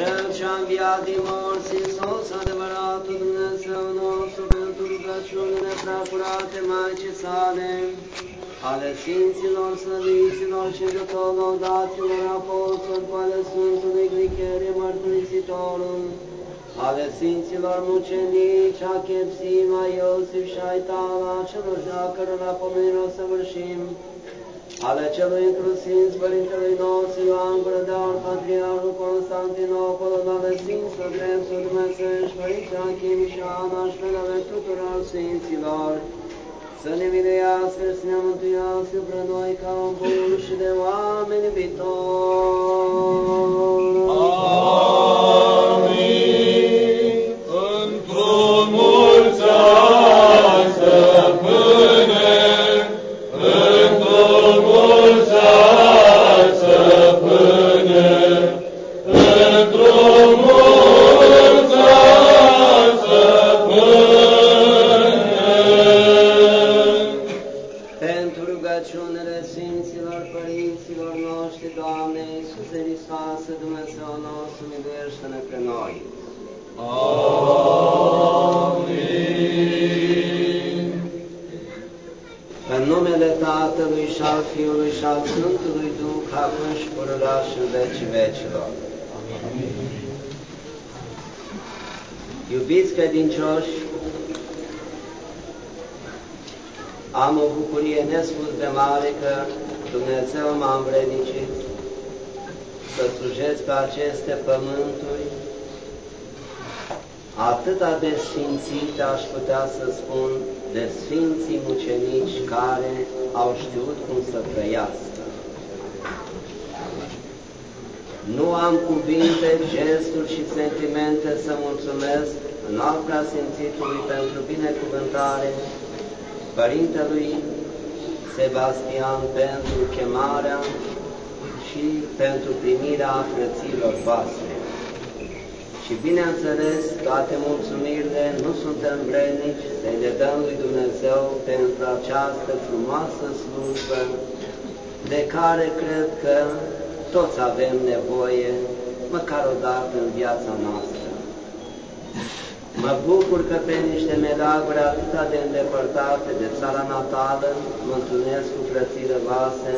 Cel ce-a înviat din morți, Iisus, adevăratul Dumnezeu nostru, pentru rugăciunile preacurate Maicii sale, ale Sfinților, Slăviților și de tot laudaților apostoli, cu ale Sfântului Gricherie, Mărturisitorul, ale Sfinților mucenici, a Chepsima, Iosif și Aitala, celor și a cărora pomenire o săvârșim, ale celui inclusiv Părintelui nostru Ioan Gură de Aur, Patriarhul Constantinopol, ale Sfinților Dreptul Dumnezești, Părinte Achim și Ana și pe tuturor Sfinților, să ne miluiască, să ne mântuiască pre noi ca un bun și de oameni viitori. Amin. Slujesc pe aceste pământuri atâta de sfințite, aș putea să spun, de sfinții mucenici care au știut cum să trăiască. Nu am cuvinte, gesturi și sentimente să mulțumesc în alt preasfințitului pentru binecuvântare, Părintelui Sebastian pentru chemarea și pentru primirea frăților voastre. Și bineînțeles, toate mulțumirile nu suntem vrednici să le dăm lui Dumnezeu pentru această frumoasă slujbă de care cred că toți avem nevoie, măcar o dată în viața noastră. Mă bucur că pe niște meleaguri atât de îndepărtate de țara natală mă întâlnesc cu frățile voastre,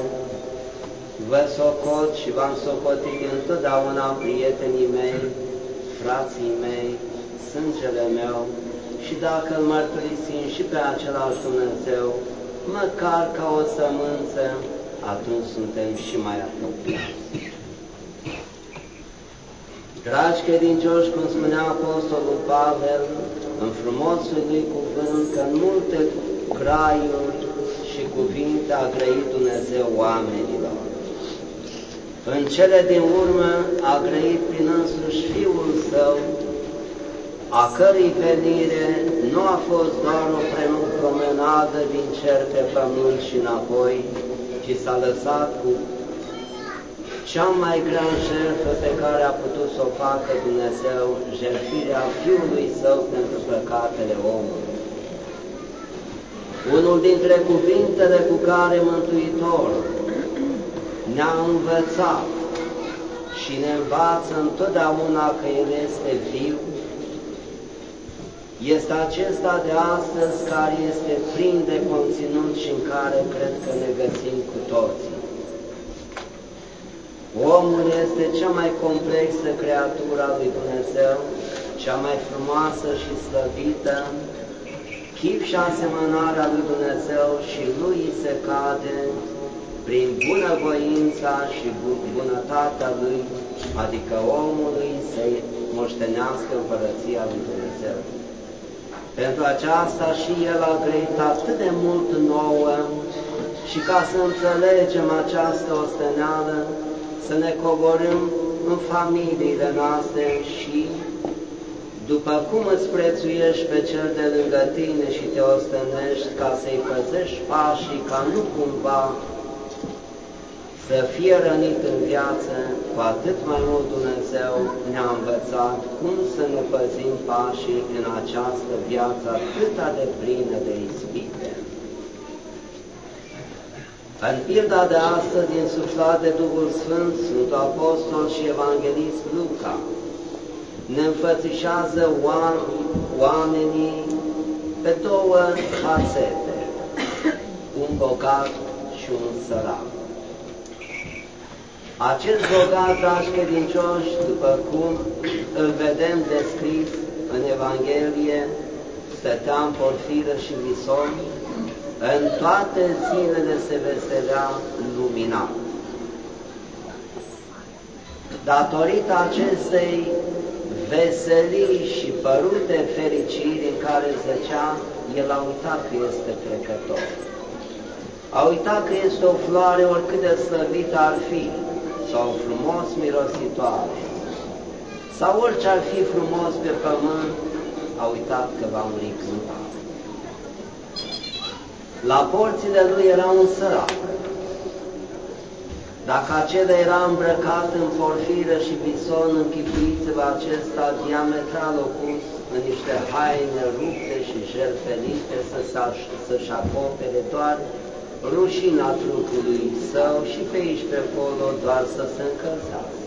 vă socot și v-am socotit întotdeauna prietenii mei, frații mei, sângele meu și dacă îl mărturisim și pe același Dumnezeu, măcar ca o sămânță, atunci suntem și mai apropiați. Dragi credincioși, cum spunea Apostolul Pavel, în frumosul lui cuvânt, că în multe graiuri și cuvinte a grăit Dumnezeu oamenilor. În cele din urmă a grăit prin însuși Fiul Său, a cărei venire nu a fost doar o promenadă din cer pe pământ și înapoi, ci s-a lăsat cu cea mai grea jertfă pe care a putut să o facă Dumnezeu, jertfirea Fiului Său pentru păcatele omului. Unul dintre cuvintele cu care Mântuitorul ne-a învățat și ne învață întotdeauna că El este viu, este acesta de astăzi care este plin de conținut și în care cred că ne găsim cu toții. Omul este cea mai complexă creatură a lui Dumnezeu, cea mai frumoasă și slăvită, chip și asemănarea lui Dumnezeu și lui se cade prin bunăvoința și bunătatea lui, adică omului să moștenească împărăția lui Dumnezeu. Pentru aceasta și El a grăit atât de mult nouă și ca să înțelegem această osteneală, să ne coborâm în familiile noastre și după cum îți prețuiești pe cel de lângă tine și te ostenești ca să-i păzești pașii, ca nu cumva să fie rănit în viață, cu atât mai mult Dumnezeu ne-a învățat cum să ne păzim pașii în această viață atât de plină de ispite. În pilda de astăzi, insuflat de Duhul Sfânt, Sfântul Apostol și Evanghelist Luca, ne înfățișează oamenii pe două fațete, un bogat și un sărac. Acest bogat, dragi credincioși, după cum îl vedem descris în Evanghelie, stătea în porfiră și vison, în toate zilele se veselea luminat. Datorită acestei veselii și părute fericiri în care zăcea, el a uitat că este trecător. A uitat că este o floare oricât de slăvită ar fi, sau frumos mirositoare, sau orice ar fi frumos pe pământ, a uitat că va muri cândva. La porțile lui era un sărac. Dacă acela era îmbrăcat în porfiră și bison, închipuiți-vă acesta diametral opus în niște haine rupte și jertfelite să-și acopere doar rușina trupului său și pe aici pe acolo doar să se încălzească.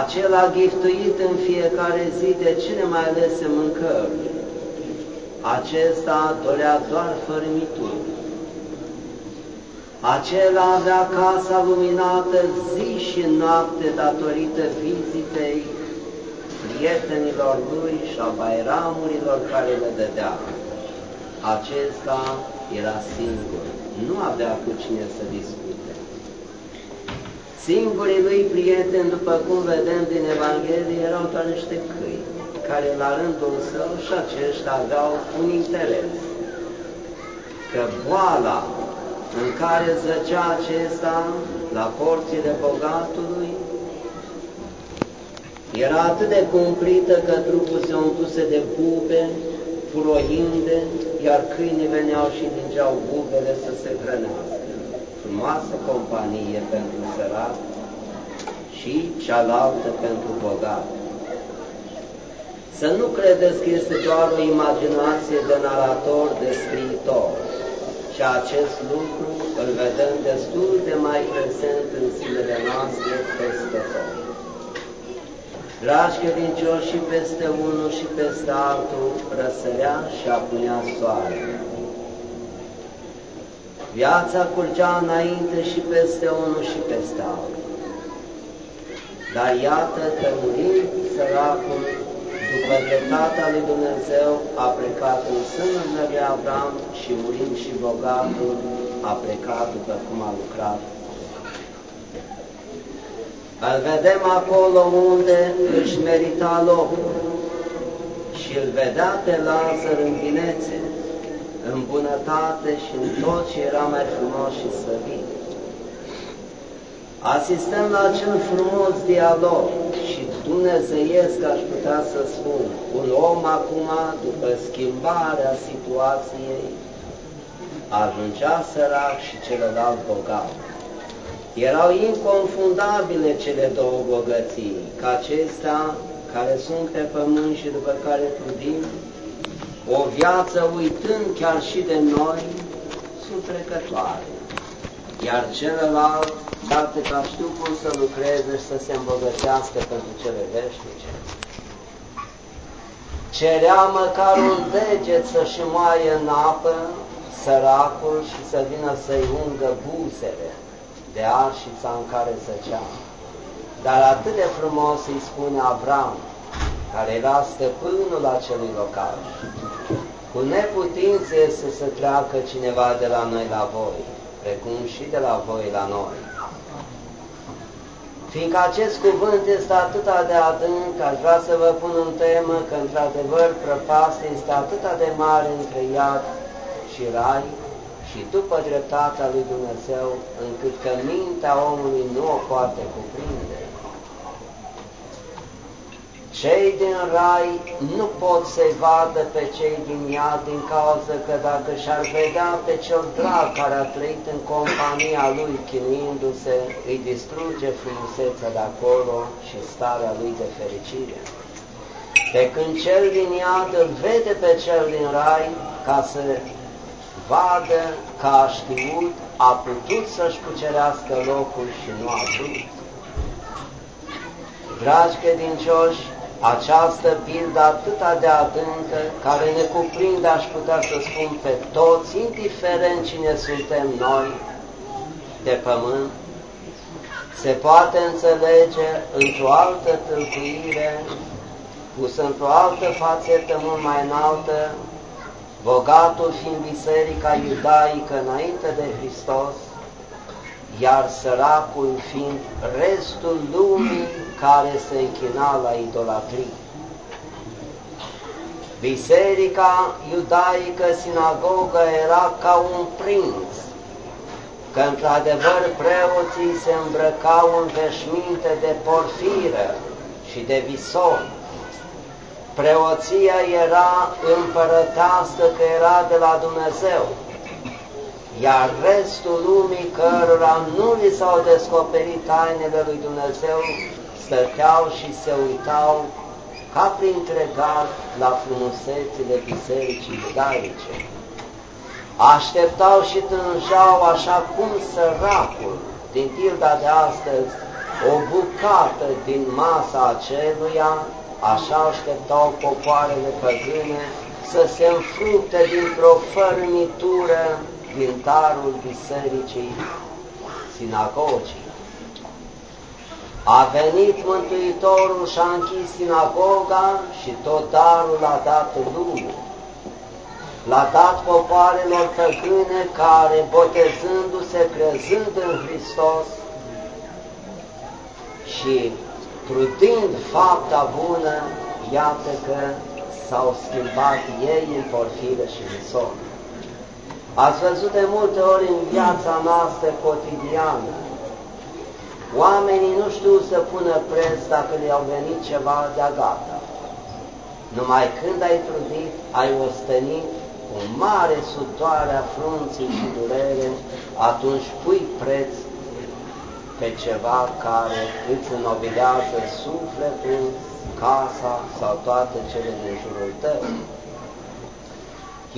Acela giftuit în fiecare zi de cele mai alese mâncări, acesta dorea doar fărmituri. Acela avea casa luminată zi și noapte datorită vizitei prietenilor lui și a bairamurilor care le dădea. Acesta era singur, nu avea cu cine să discute. Singurii lui prieteni, după cum vedem din Evanghelie, erau doar niște câini, care la rândul său și aceștia aveau un interes. Că boala în care zăcea acesta la porțile bogatului era atât de cumplită că trupul se umpluse de bube, puroinde, iar câinii veneau și lingeau bubele să se hrănească. Frumoasă companie pentru sărat și cealaltă pentru bogat. Să nu credeți că este doar o imaginație de narator, de scriitor, și acest lucru îl vedem destul de mai prezent în zilele noastre peste tot. Dragi credincioși, și peste unul și peste altul răsărea și apunea soarele. Viața curgea înainte și peste unul și peste altul. Dar iată că murind săracul, după dreptatea lui Dumnezeu, a plecat în sânul lui Abraham și murind și bogatul, a plecat după cum a lucrat îl vedem acolo unde își merita locul și îl vedea pe Lazar în binețe, în bunătate și în tot ce era mai frumos și slăvit. Asistăm la acel frumos dialog și dumnezeiesc, aș putea să spun, un om acum, după schimbarea situației, ajungea sărac și celălalt bogat. Erau inconfundabile cele două bogății, ca acestea care sunt pe pământ și după care trudim, o viață uitând chiar și de noi, sunt trecătoare. Iar celălalt, iată că știu cum să lucreze și să se îmbogățească pentru cele veșnice. Cerea măcar un deget să-și moaie în apă săracul și să vină să-i ungă buzele de arșița în care zăcea. Dar atât de frumos îi spune Avram, care era stăpânul acelui locaș, cu neputință să se treacă cineva de la noi la voi, precum și de la voi la noi. Fiindcă acest cuvânt este atât de adânc, aș vrea să vă pun în temă că, într-adevăr, prăpastia este atât de mare între iad și rai, și după dreptatea lui Dumnezeu, încât că mintea omului nu o poate cuprinde. Cei din rai nu pot să-i vadă pe cei din iad din cauza că dacă și-ar vedea pe cel drag care a trăit în compania lui chinuindu-se, îi distruge frumusețea de acolo și starea lui de fericire. Pe când cel din iad îl vede pe cel din rai ca să vadă că a știut, a putut să-și cucerească locul și nu a vrut. Dragi credincioși, această pildă atâta de adâncă, care ne cuprinde, aș putea să spun, pe toți, indiferent cine suntem noi de pământ, se poate înțelege într-o altă tâlcuire, pus într-o altă fațetă mult mai înaltă, bogatul fiind biserica iudaică înainte de Hristos, iar săracul fiind restul lumii care se închina la idolatrie. Biserica iudaică, sinagoga, era ca un prinț, că într-adevăr preoții se îmbrăcau în veșminte de porfiră și de vison. Preoția era împărătească că era de la Dumnezeu, iar restul lumii cărora nu li s-au descoperit tainele lui Dumnezeu, stăteau și se uitau ca printre gard la frumusețile bisericii iudaice. Așteptau și tânjau așa cum săracul din tilda de astăzi o bucată din masa aceluia, așa așteptau popoarele păgâne să se înfrupte dintr-o fărâmitură din darul bisericii sinagogii. A venit Mântuitorul și a închis sinagoga și tot darul a dat lumii. L-a dat popoarelor păgâne care, botezându-se, crezând în Hristos și trudind fapta bună, iată că s-au schimbat ei în porfiră și în somn. Ați văzut de multe ori în viața noastră cotidiană, oamenii nu știu să pună preț dacă le-au venit ceva de gata. Numai când ai trudit, ai ostenit cu mare sutoare a frunții și durere, atunci pui preț pe ceva care îți înnobilează sufletul, casa sau toate cele din jurul tău.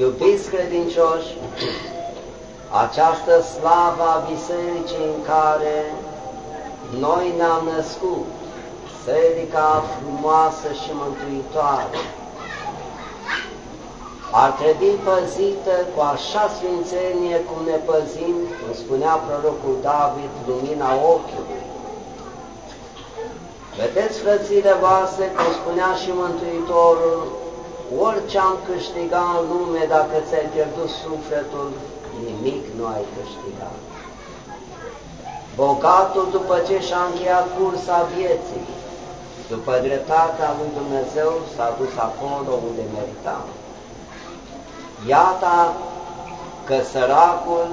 Iubiți credincioși, această slavă a bisericii în care noi ne-am născut, biserica frumoasă și mântuitoare, ar trebui păzită cu așa sfințenie cum ne păzim, cum spunea prorocul David, lumina ochiului. Vedeți, frățile voastre, cum spunea și Mântuitorul, orice am câștigat în lume, dacă ți-ai pierdut sufletul, nimic nu ai câștigat. Bogatul, după ce și-a încheiat cursa vieții, după dreptatea lui Dumnezeu, s-a dus acolo unde merita. Iată că săracul,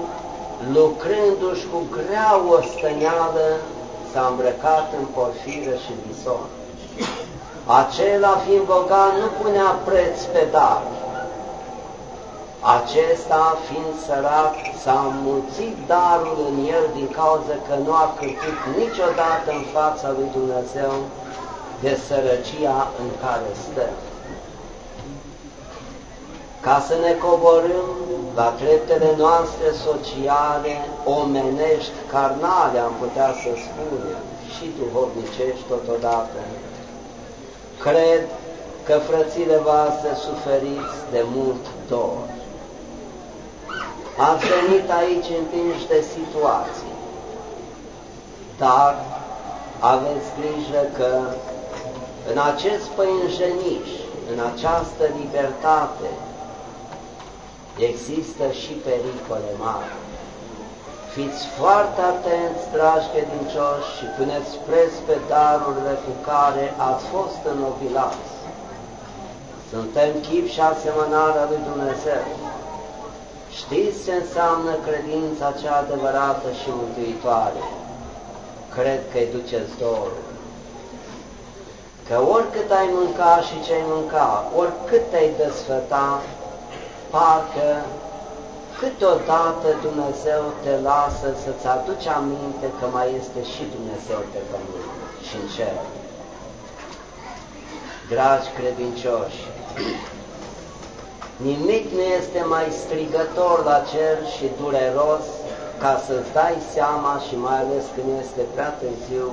lucrându-și cu grea ostăneală, s-a îmbrăcat în porfiră și vison. Acela fiind bogat nu punea preț pe dar. Acesta fiind sărac s-a mulțit darul în el din cauza că nu a cârpit niciodată în fața lui Dumnezeu de sărăcia în care stă. Ca să ne coborâm la treptele noastre sociale, omenești, carnale, am putea să spunem, și duhovnicești totodată, Cred că frățile voastre suferiți de mult dor. Ați venit aici împinși de situații, dar aveți grijă că în acest păinjeniș, în această libertate, există și pericole mari. Fiți foarte atenți, dragi credincioși, și puneți preț pe darurile cu care ați fost înnobilați. Suntem chip și asemănarea lui Dumnezeu. Știți ce înseamnă credința cea adevărată și mântuitoare? Cred că îi duceți dorul. Că oricât ai mânca și ce ai mânca, oricât te-ai desfăta, parcă câteodată Dumnezeu te lasă să-ți aduci aminte că mai este și Dumnezeu pe pământ și în cer. Dragi credincioși, nimic nu este mai strigător la cer și dureros ca să-ți dai seama și mai ales când este prea târziu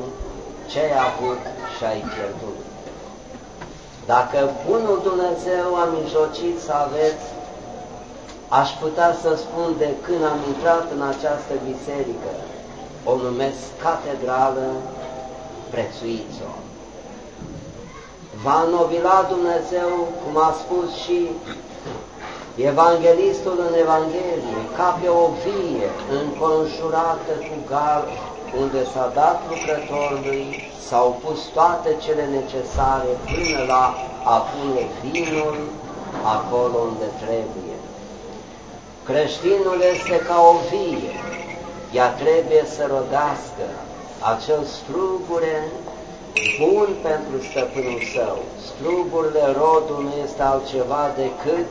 ce ai avut și ai pierdut. Dacă Bunul Dumnezeu a mijlocit să aveți, aș putea să spun de când am intrat în această biserică, o numesc catedrală, prețuiți-o. Va înnovila Dumnezeu, cum a spus și Evanghelistul în Evanghelie, ca pe o vie înconjurată cu gal, unde s-a dat lucrătorului, s-au pus toate cele necesare până la a pune vinul acolo unde trebuie. Creștinul este ca o vie, ea trebuie să rodească acel strugure bun pentru stăpânul său. Strugurile rodul nu este altceva decât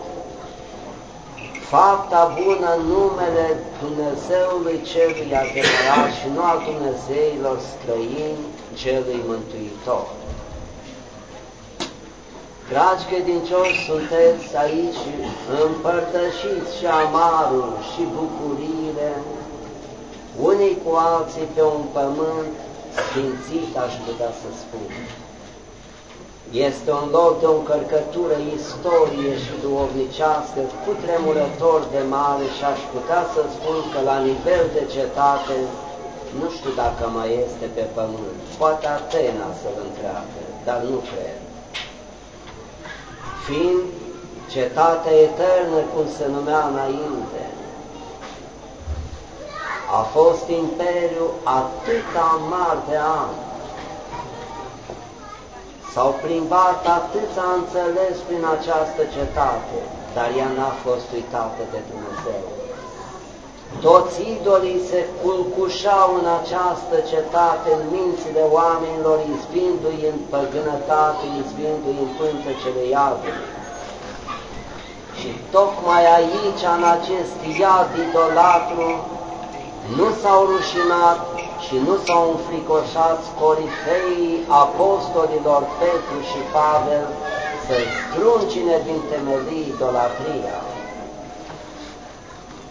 fapta bună în numele Dumnezeului celui adevărat și nu al Dumnezeilor străini celui mântuitor. Dragi credincioși, sunteți aici împărtășiți și amarul și bucuriile, unii cu alții pe un pământ sfințit, aș putea să spun. Este un loc de o încărcătură istorie și duovnicească cu tremurător de mare și aș putea să spun că la nivel de cetate, nu știu dacă mai este pe pământ, poate Atena să-l întreabă, dar nu cred. Fiind cetatea eternă, cum se numea înainte, a fost imperiu atâta mari de ani, S-au plimbat atâția înțeles prin această cetate, dar ea n-a fost uitată de Dumnezeu. Toți idolii se culcușau în această cetate, în mințile oamenilor, izbindu-i în păgânătate, izbindu-i în pântecele iadului. Și tocmai aici, în acest iad idolatru, nu s-au rușinat și nu s-au înfricoșat corifeii apostolilor Petru și Pavel să struncine din temelii idolatria.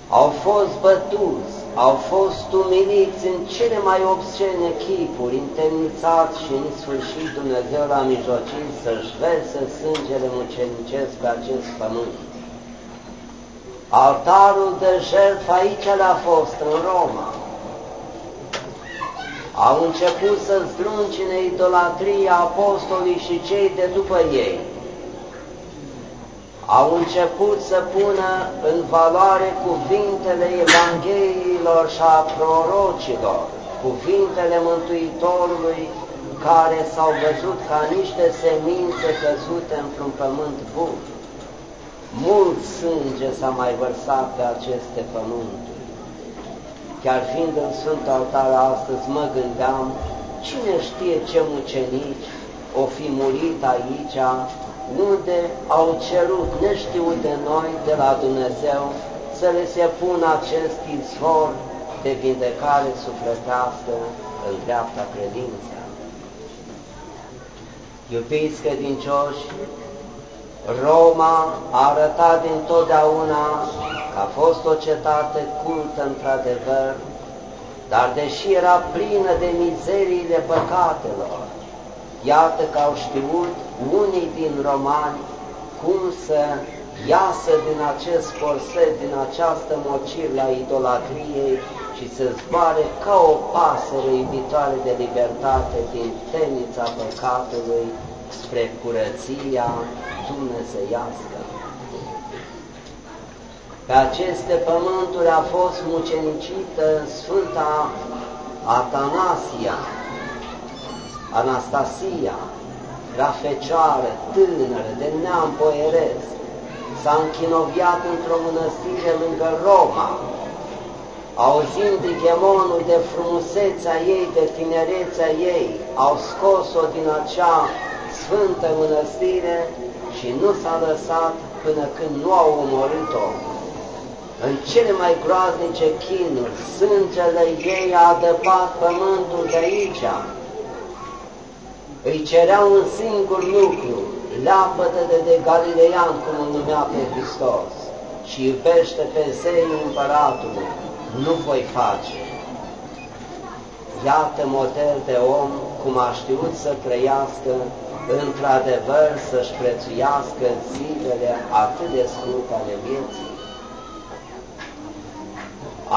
Au fost bătuți, au fost umiliți în cele mai obscene chipuri, întemnițați și în sfârșit Dumnezeu la mijlocit să-și verse sângele mucenicesc pe acest pământ. Altarul de jertfă aici le-a fost, în Roma. Au început să zdruncine idolatria apostolii și cei de după ei. Au început să pună în valoare cuvintele Evangheliilor și a prorocilor, cuvintele Mântuitorului care s-au văzut ca niște semințe căzute într-un pământ bun. Mult sânge s-a mai vărsat pe aceste pământuri. Chiar fiind în Sfântul Altar astăzi, mă gândeam, cine știe ce mucenici o fi murit aici, unde au cerut neștiut de noi, de la Dumnezeu, să le se pună acest izvor de vindecare sufletească în dreapta credință. Iubiți credincioși, Roma a arătat dintotdeauna că a fost o cetate cultă într-adevăr, dar deși era plină de mizeriile păcatelor, iată că au știut unii din romani cum să iasă din acest corset, din această mocir la idolatriei și să zboare ca o pasăre iubitoare de libertate din temnița păcatului spre curăția dumnezeiască. Pe aceste pământuri a fost mucenicită Sfânta Atanasia, Anastasia, era fecioară, tânără, de neam boieresc, s-a închinoviat într-o mănăstire lângă Roma, auzind ghemonul de frumusețea ei, de tinerețea ei, au scos-o din acea sfântă mănăstire și nu s-a lăsat până când nu au omorât-o. În cele mai groaznice chinuri, sângele ei a adăpat pământul de aici. Îi cerea un singur lucru, leapătă de, de Galileian, cum îl numea pe Hristos, și iubește pe zei împăratului, nu voi face. Iată model de om cum a știut să trăiască, într-adevăr să-și prețuiască zilele atât de scurte ale vieții.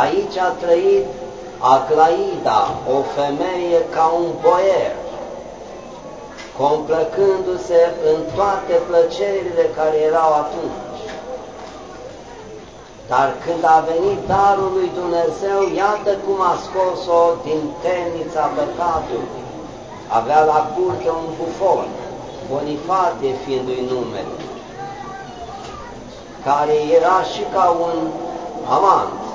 Aici a trăit Aglaida, o femeie ca un boier, complăcându-se în toate plăcerile care erau atunci. Dar când a venit darul lui Dumnezeu, iată cum a scos-o din temnița păcatului. Avea la curte un bufon, Bonifatie fiindu-i numele, care era și ca un amant.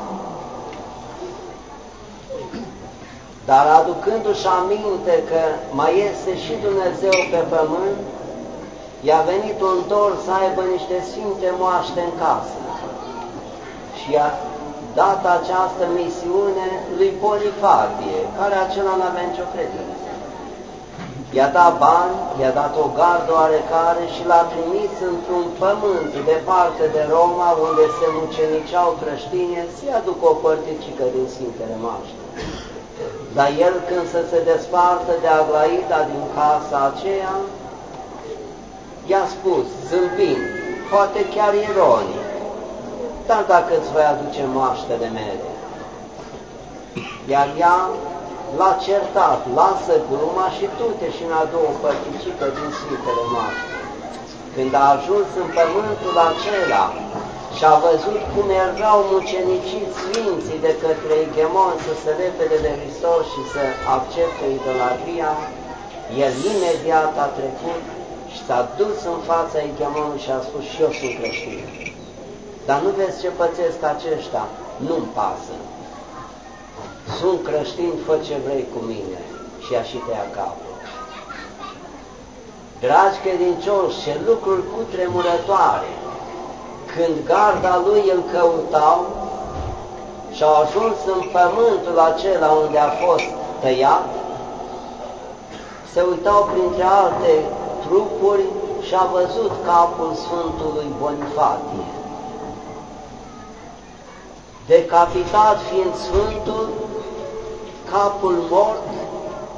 Dar aducându-și aminte că mai este și Dumnezeu pe pământ, i-a venit un dor să aibă niște sfinte moaște în casă. Și a dat această misiune lui Bonifatie, care acela nu avea nicio credință. I-a dat bani, i-a dat o gardă oarecare și l-a trimis într-un pământ departe de Roma, unde se muceniceau creștini, să-i aducă o părticică din Sfintele Maște. Dar el când să se despartă de Aglaida din casa aceea, i-a spus, zâmbind, poate chiar ironic, dar dacă îți voi aduce moaștele mele. Iar ea l-a certat, lasă gluma și tu te și mi-a două părticică din Sfintele Moaște. Când a ajuns în pământul acela și a văzut cum erau muceniciți sfinții de către Igemon să se repede de Hristos și să accepte idolatria, el imediat a trecut și s-a dus în fața Igemonului și a spus și eu sunt creștin. Dar nu vezi ce pățesc aceștia? Nu-mi pasă. Sunt creștin, fă ce vrei cu mine și a și tăia capul. Dragi credincioși, ce lucruri cutremurătoare! Când garda lui îl căutau și au ajuns în pământul acela unde a fost tăiat, se uitau printre alte trupuri și a văzut capul Sfântului Bonifatie. Decapitat fiind Sfântul, capul mort,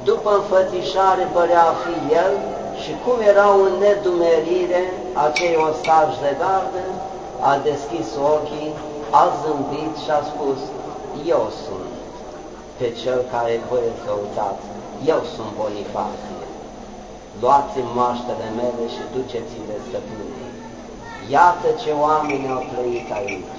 după înfățișare părea a fi el și cum era în nedumerire acei ostași de gardă, a deschis ochii, a zâmbit și a spus, eu sunt pe cel care voi îl căutați, eu sunt Bonifatie. Luați-mi moaștele mele și duceți-le stăpânii. Iată ce oameni au trăit aici.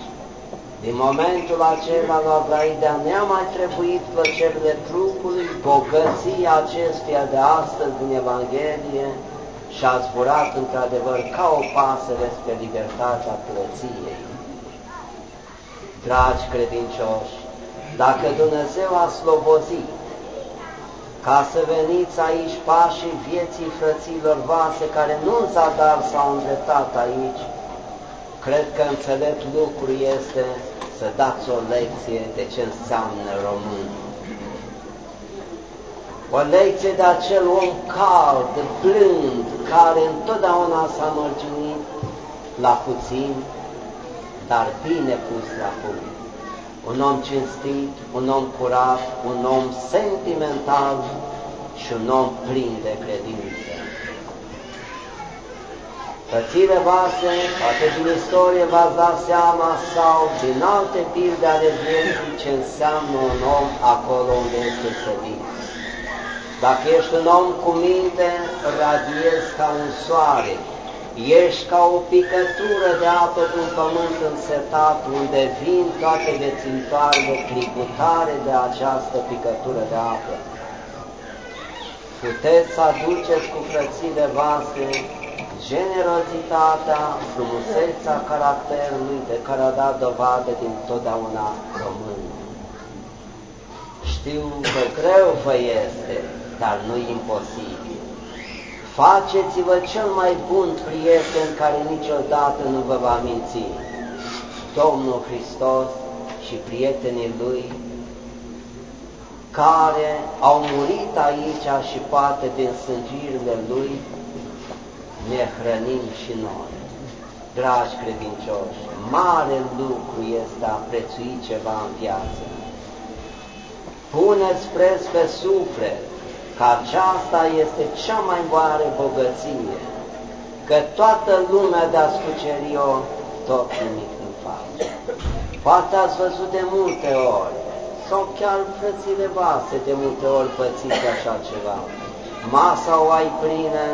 Din momentul acela la Vraidea ne-a mai trebuit plăcerile trupului, bogăția acestuia de astăzi din Evanghelie și a zburat într-adevăr ca o pasăre spre libertatea plăției. Dragi credincioși, dacă Dumnezeu a slobozit ca să veniți aici pașii vieții frăților voastre care nu în zadar s-au îndreptat aici, Cred că înțelept lucru este să dați o lecție de ce înseamnă român. O lecție de acel om cald, blând, care întotdeauna s-a mărginit la puțin, dar bine pus la punct. Un om cinstit, un om curat, un om sentimental și un om plin de credință. Frățile voastre, poate din istorie v-ați dat seama sau din alte pilde ale vieții ce înseamnă un om acolo unde este sădit. Dacă ești un om cu minte, radiezi ca un soare, ești ca o picătură de apă pe un pământ însetat, unde vin toate vețintoarele tributare de această picătură de apă. Puteți să aduceți cu frățile voastre generozitatea, frumusețea caracterului de care a dat dovadă din totdeauna român. Știu că greu vă este, dar nu imposibil. Faceți-vă cel mai bun prieten care niciodată nu vă va minți. Domnul Hristos și prietenii Lui care au murit aici și poate din sângirile Lui ne hrănim și noi. Dragi credincioși, mare lucru este a prețui ceva în viață. Puneți preț pe suflet, că aceasta este cea mai mare bogăție, că toată lumea de-a scuceri-o, tot nimic nu face. Poate ați văzut de multe ori, sau chiar frățile voastre de multe ori pățiți așa ceva. Masa o ai plină,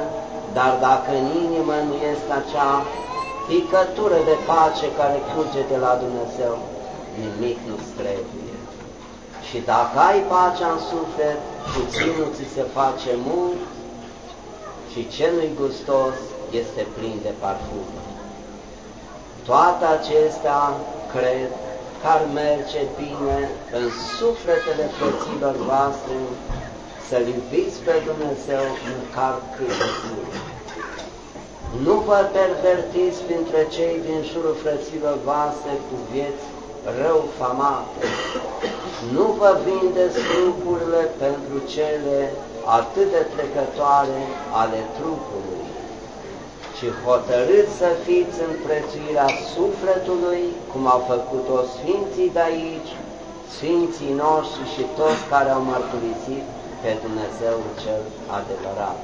dar dacă în inimă nu este acea picătură de pace care curge de la Dumnezeu, nimic nu-ți trebuie. Și dacă ai pacea în suflet, puținul ți se face mult și ce nu-i gustos este plin de parfum. Toate acestea, cred, că ar merge bine în sufletele frăților voastre să-L iubiți pe Dumnezeu măcar cât Nu vă pervertiți printre cei din jurul frăților voastre cu vieți rău famate. Nu vă vindeți trupurile pentru cele atât de trecătoare ale trupului, ci hotărâți să fiți în prețuirea sufletului, cum au făcut-o Sfinții de aici, Sfinții noștri și toți care au mărturisit pe Dumnezeu cel adevărat.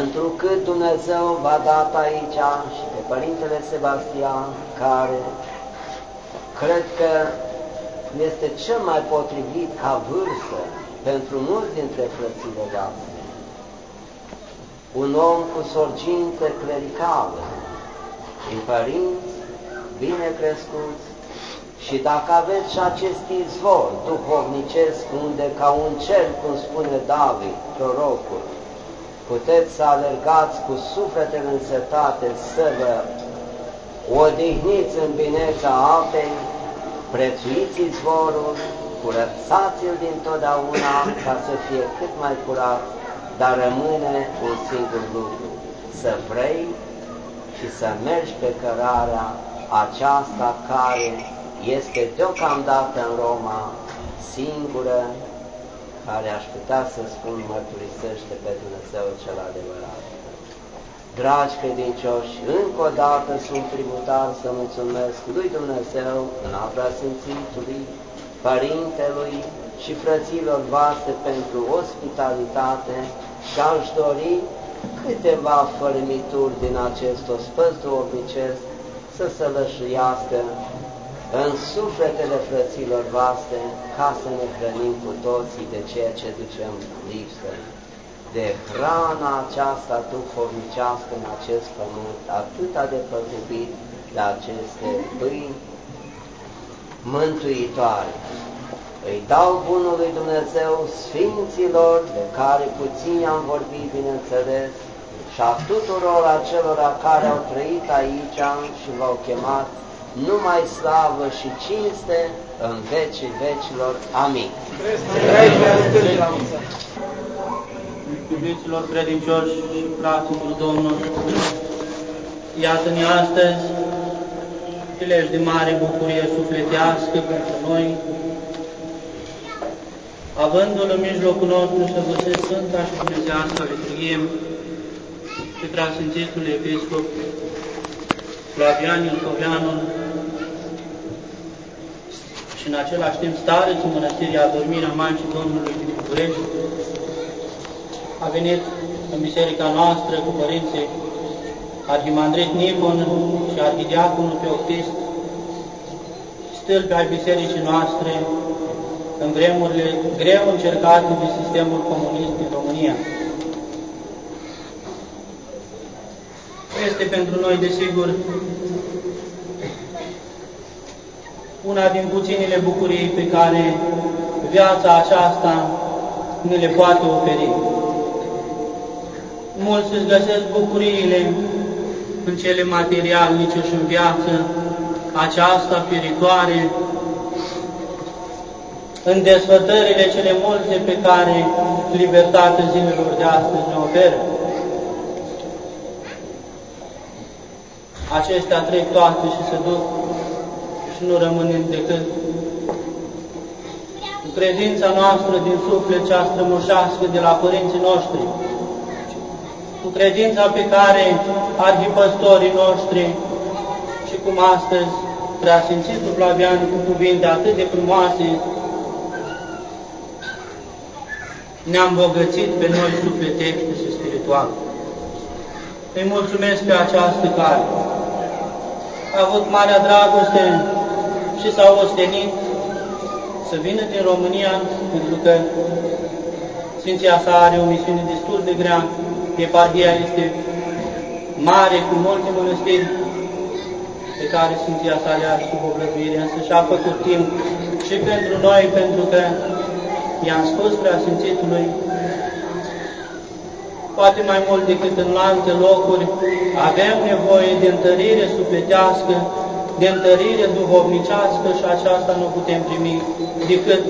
Întrucât Dumnezeu v-a dat aici și pe Părintele Sebastian, care cred că este cel mai potrivit ca vârstă pentru mulți dintre frățile voastre. Un om cu sorginte clericală, din părinți bine crescuți, și dacă aveți și acest izvor duhovnicesc, unde ca un cer, cum spune David, prorocul, puteți să alergați cu sufletele însetate să vă odihniți în bineța apei, prețuiți izvorul, curățați-l dintotdeauna ca să fie cât mai curat, dar rămâne un singur lucru, să vrei și să mergi pe cărarea aceasta care este deocamdată în Roma singură care aș putea să spun mărturisește pe Dumnezeu cel adevărat. Dragi credincioși, încă o dată sunt tributar să mulțumesc lui Dumnezeu în Sfințitului, Părintelui și frăților voastre pentru ospitalitate și aș dori câteva fărâmituri din acest ospăț duovnicesc să se lășuiască în sufletele frăților voastre ca să ne hrănim cu toții de ceea ce ducem lipsă, de hrana aceasta duhovnicească în acest pământ, atâta de păgubit de aceste pâini mântuitoare. Îi dau bunului Dumnezeu Sfinților, de care puțin am vorbit, bineînțeles, și a tuturor acelora care au trăit aici și v-au chemat numai slavă și cinste în vecii vecilor. Amin. Iubiților credincioși și frații cu Domnul, iată-ne astăzi prilej de mare bucurie sufletească pentru noi, avându-L în mijlocul nostru să găsesc Sfânta și Dumnezească liturghie pe preasfințitul Episcop Flavian Iutoveanul și în același timp starețul Mănăstirii Adormirea Maicii Domnului din București, a venit în biserica noastră cu părinții Arhimandrit Nifon și Arhidiaconul Teoctist, stâlpi ai bisericii noastre în vremurile greu încercate de sistemul comunist din România. Este pentru noi, desigur, una din puținile bucurii pe care viața aceasta ne le poate oferi. Mulți își găsesc bucuriile în cele materialnice și în viață aceasta feritoare, în desfătările cele multe pe care libertatea zilelor de astăzi ne oferă. Acestea trec toate și se duc și nu rămânem decât cu credința noastră din suflet cea strămoșească de la părinții noștri, cu credința pe care arhipăstorii noștri și cum astăzi preasfințitul Flavian cu cuvinte atât de frumoase ne-a îmbogățit pe noi sufletește și spiritual. Îi mulțumesc pe această cale. A avut marea dragoste și s-a ostenit să vină din România, pentru că Sfinția sa are o misiune destul de grea, eparhia este mare, cu multe mănăstiri pe care Sfinția sa le are sub oblăzuire, însă și-a făcut timp și pentru noi, pentru că i-am spus prea Sfințitului, poate mai mult decât în alte locuri, avem nevoie de întărire sufletească, de întărire duhovnicească și aceasta nu putem primi decât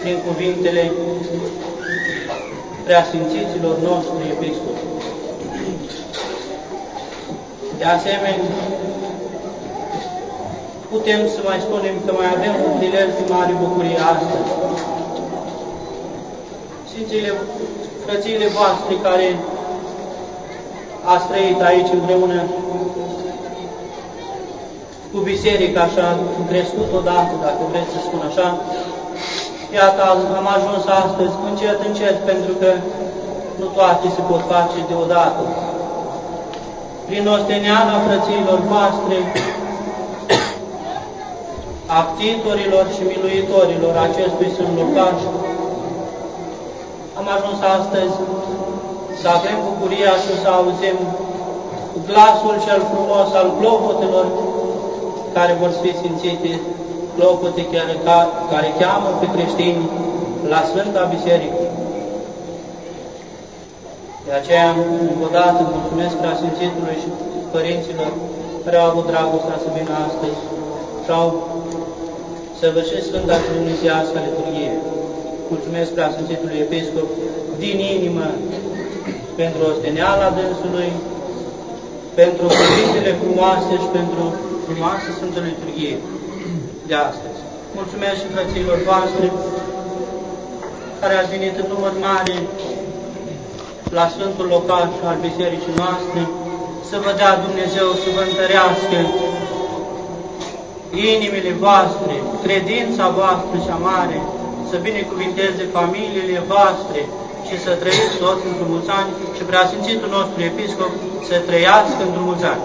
prin cuvintele preasfințiților noștri episcopi. De asemenea, putem să mai spunem că mai avem un prilej de mare bucurie astăzi. Sfințile, frățiile voastre care ați trăit aici împreună cu biserica, așa, am crescut odată, dacă vreți să spun așa, iată, am ajuns astăzi, încet, încet, pentru că nu toate se pot face deodată. Prin osteneala frățiilor voastre, actitorilor și miluitorilor acestui sunt locaș, am ajuns astăzi să avem bucuria și să auzim glasul cel frumos al clopotelor care vor fi simțite, clopote care, care cheamă pe creștini la Sfânta Biserică. De aceea, încă o dată, mulțumesc Preasfințitului și părinților care au avut dragostea să vină astăzi și au săvârșit Sfânta și Dumnezeiască Liturghie. Mulțumesc Preasfințitului Episcop din inimă pentru osteneala dânsului, pentru cuvintele frumoase și pentru frumoasă Sfântă Liturghie de astăzi. Mulțumesc și frăților voastre care ați venit în număr mare la Sfântul Locaș al Bisericii noastre, să vă dea Dumnezeu să vă întărească inimile voastre, credința voastră cea mare, să binecuvinteze familiile voastre și să trăiți toți într-un mulți ani și preasfințitul nostru episcop să trăiască într-un mulți ani.